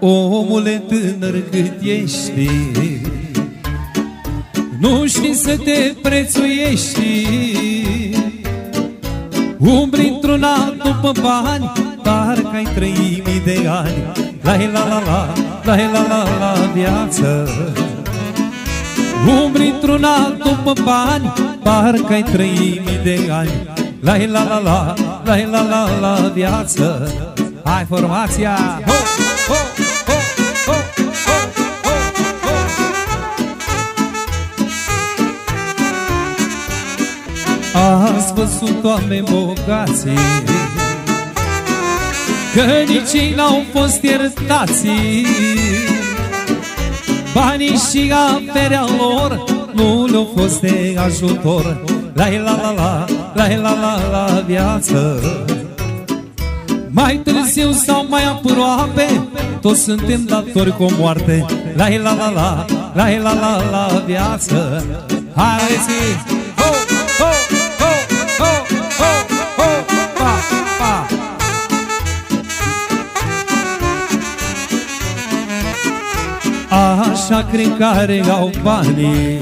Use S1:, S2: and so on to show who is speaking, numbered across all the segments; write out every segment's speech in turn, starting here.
S1: Omule tânăr cât ești Nu știi să te prețuiești. Umbri într-una după bani Parcă ai trăi mii de ani. La la la la, la la la la viață. Umbri într-una după bani Parcă ai trăi mii de ani. La la la la, la la la la viață. Hai formația! Ho, ho, ho, ho, Ați văzut oameni bogați Că nici ei n-au fost iertați Banii și averea lor Nu le-au fost de ajutor La la la la, la la la la viață mai târziu sau mai aproape Toți suntem datori cu moarte La la la la, la la la la viață Hai zi! Așa cred care au banii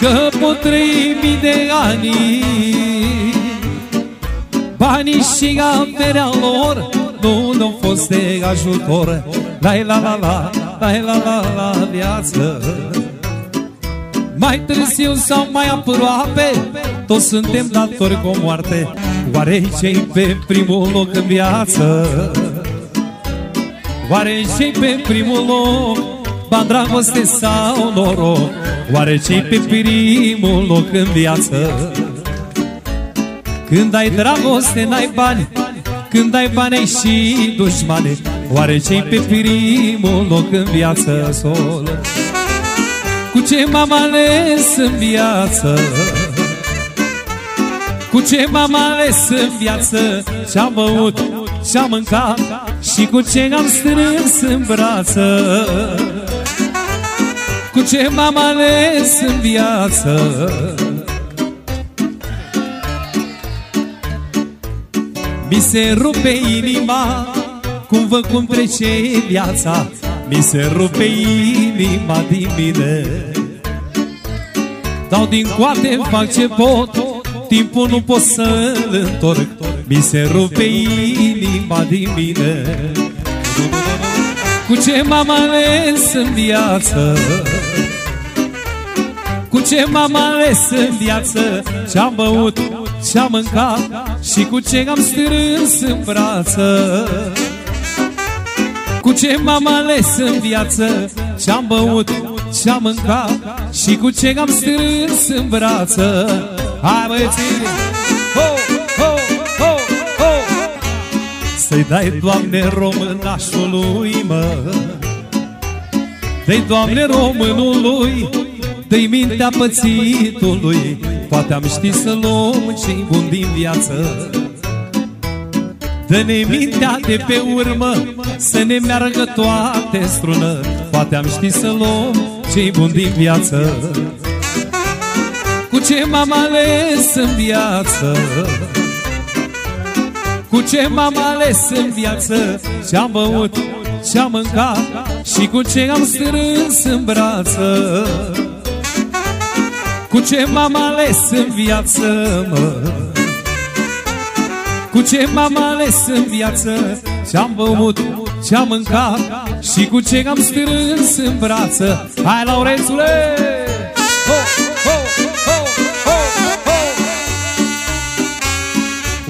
S1: Că pot trăi mii de ani. Banii și averea lor Nu ne-au fost de ajutor. La la la la, la la la la viață. Mai târziu sau mai aproape Toți suntem datori cu moarte. Oare cei pe primul loc în viață Oare cei pe primul loc Ba dragoste sau noroc Oare cei pe primul loc în viață când ai dragoste, n-ai bani Când ai bani, ai și dușmane Oare cei pe primul loc în viață sol? Cu ce m-am ales în viață? Cu ce m-am ales în viață? Ce-am băut, ce-am mâncat Și cu ce am strâns în brață? Cu ce m-am ales în viață? Mi se rupe inima Cum văd cum trece viața Mi se rupe inima din mine Dau din coate, fac ce pot Timpul nu pot să-l întorc Mi se rupe inima din mine. Cu ce m-am ales în viață? Cu ce m-am ales în viață? Ce-am băut ce-am mâncat și cu ce am strâns în brață? Cu ce m-am ales în viață? Ce-am băut, ce-am mâncat Și cu ce am strâns în brață? Hai băieții! Să-i dai, Doamne, românașului, mă. Dă-i, Doamne, românului Dă-i mintea pățitului. Poate am ști să luăm ce bun din viață. Dă-ne mintea de pe urmă Să ne meargă toate strună. Poate am ști să luăm ce bun din viață. Cu ce m-am ales în viață Cu ce m-am ales în viață Ce-am băut, ce-am mâncat Și cu ce am strâns în brață? Cu ce m-am ales în viață, mă? Cu ce m-am ales în viață Ce-am băut, ce-am mâncat Și cu ce am strâns în brață? Hai, Laurențule!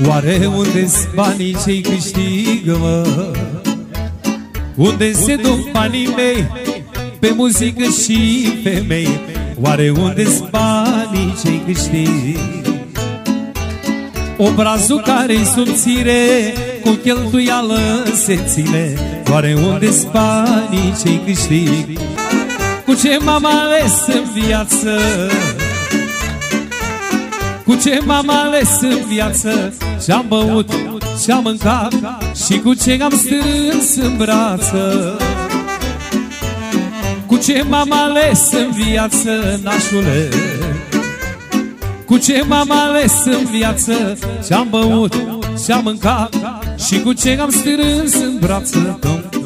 S1: Oare unde-s banii ce-i câștigă, mă? Unde se duc banii mei Pe muzică și femei Oare unde-s banii ce-i câștig? Obrazul care-i subțire Cu cheltuială se ține Oare unde-s banii ce-i câștig? Cu ce m-am ales în viață? Cu ce m-am ales în viață? Ce-am băut, ce-am mâncat Și cu ce am strâns în brață? Cu ce m-am ales în viață, nașule? Cu ce m-am ales în viață? Ce-am băut, ce-am mâncat Și cu ce am strâns în brață tău